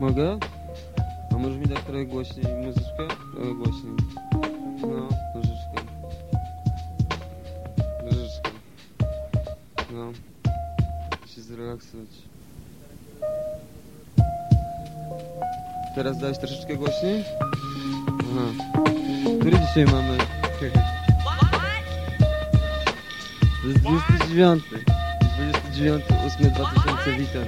Mogę? A możesz mi dać trochę głośniej muzyczkę? Trochę głośniej. No, troszeczkę. Troszeczkę. No. Się zrelaksować. Teraz dałeś troszeczkę głośniej? Aha. Który dzisiaj mamy? Jest 29. 29, 8, 2000, witam.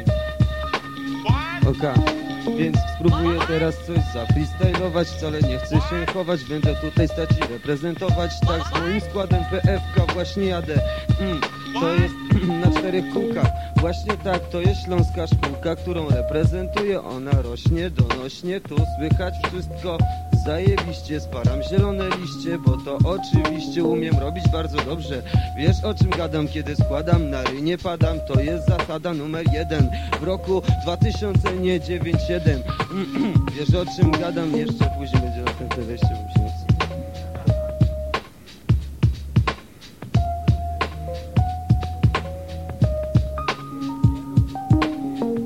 Oka. Więc spróbuję teraz coś zafreestylować Wcale nie chcę się chować. Będę tutaj stać i reprezentować Tak z moim składem PFK właśnie jadę. Mm, To jest na czterech kółkach Właśnie tak, to jest śląska szkółka Którą reprezentuję Ona rośnie donośnie Tu słychać wszystko Zajebiście sparam zielone liście Bo to oczywiście umiem robić bardzo dobrze. Wiesz o czym gadam, kiedy składam Na ry nie padam, to jest zasada numer jeden. W roku 2000 nie 97 Wiesz o czym gadam, jeszcze później będzie następne wejście bo się.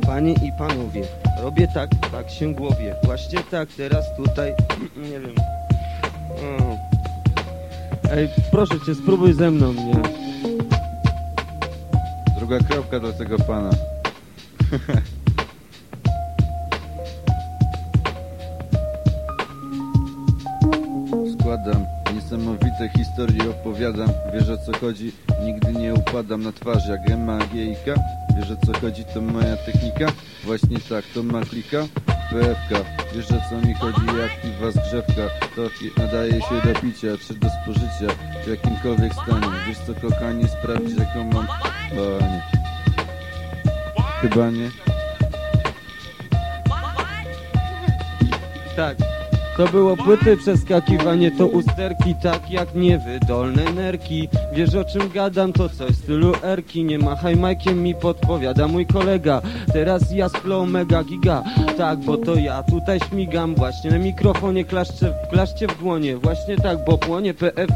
Panie i panowie, robię tak, tak się głowie Właśnie tak, teraz tutaj, nie wiem. Ej, proszę cię, spróbuj ze mną, nie? Druga kropka do tego pana. Składam niesamowite historie, opowiadam. Wiesz o co chodzi, nigdy nie upadam na twarz jak Emma. Wiesz o co chodzi, to moja technika? Właśnie tak, to ma klika. PFK, wiesz o co mi chodzi, jak piwa zgrzewka To nadaje się do picia, czy do spożycia W jakimkolwiek stanie. Wiesz co kokanie sprawdzić jaką mam Panie Chyba nie. Tak. To było płyty przeskakiwanie, to usterki, tak jak niewydolne nerki. Wiesz o czym gadam, to coś w stylu erki. Nie machaj majkiem, mi podpowiada mój kolega. Teraz ja flow mega giga. Tak, bo to ja tutaj śmigam. Właśnie na mikrofonie klaszczę, klaszcie w dłonie. Właśnie tak, bo płonie PF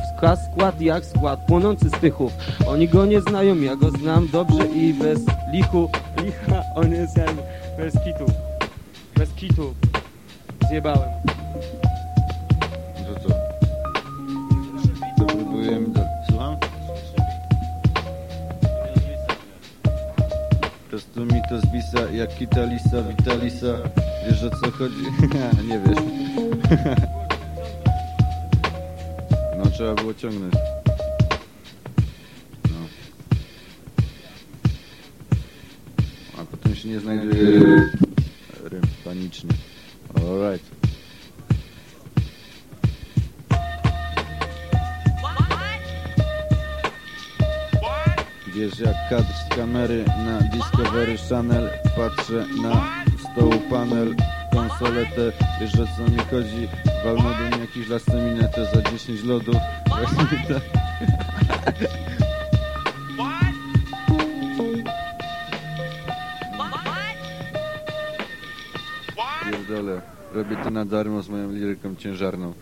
skład jak skład płonący z tychów. Oni go nie znają, ja go znam dobrze i bez lichu. Licha, on jest jak bez kitu. Bez kitu. Zjebałem. Do... Słucham? Prosto mi to zbisa jak Kitalisa, Vitalisa Wiesz o co chodzi? nie wiesz. No trzeba było ciągnąć. No. A potem się nie znajduje. Rym panicznie Alright Wiesz jak kadr z kamery na Discovery Channel Patrzę na stołu panel Konsoletę Wiesz o co mi chodzi? Walnąłbym jakiś lastaminetę za 10 lodów Właśnie tak Pierdolę. Robię to na darmo z moją liryką ciężarną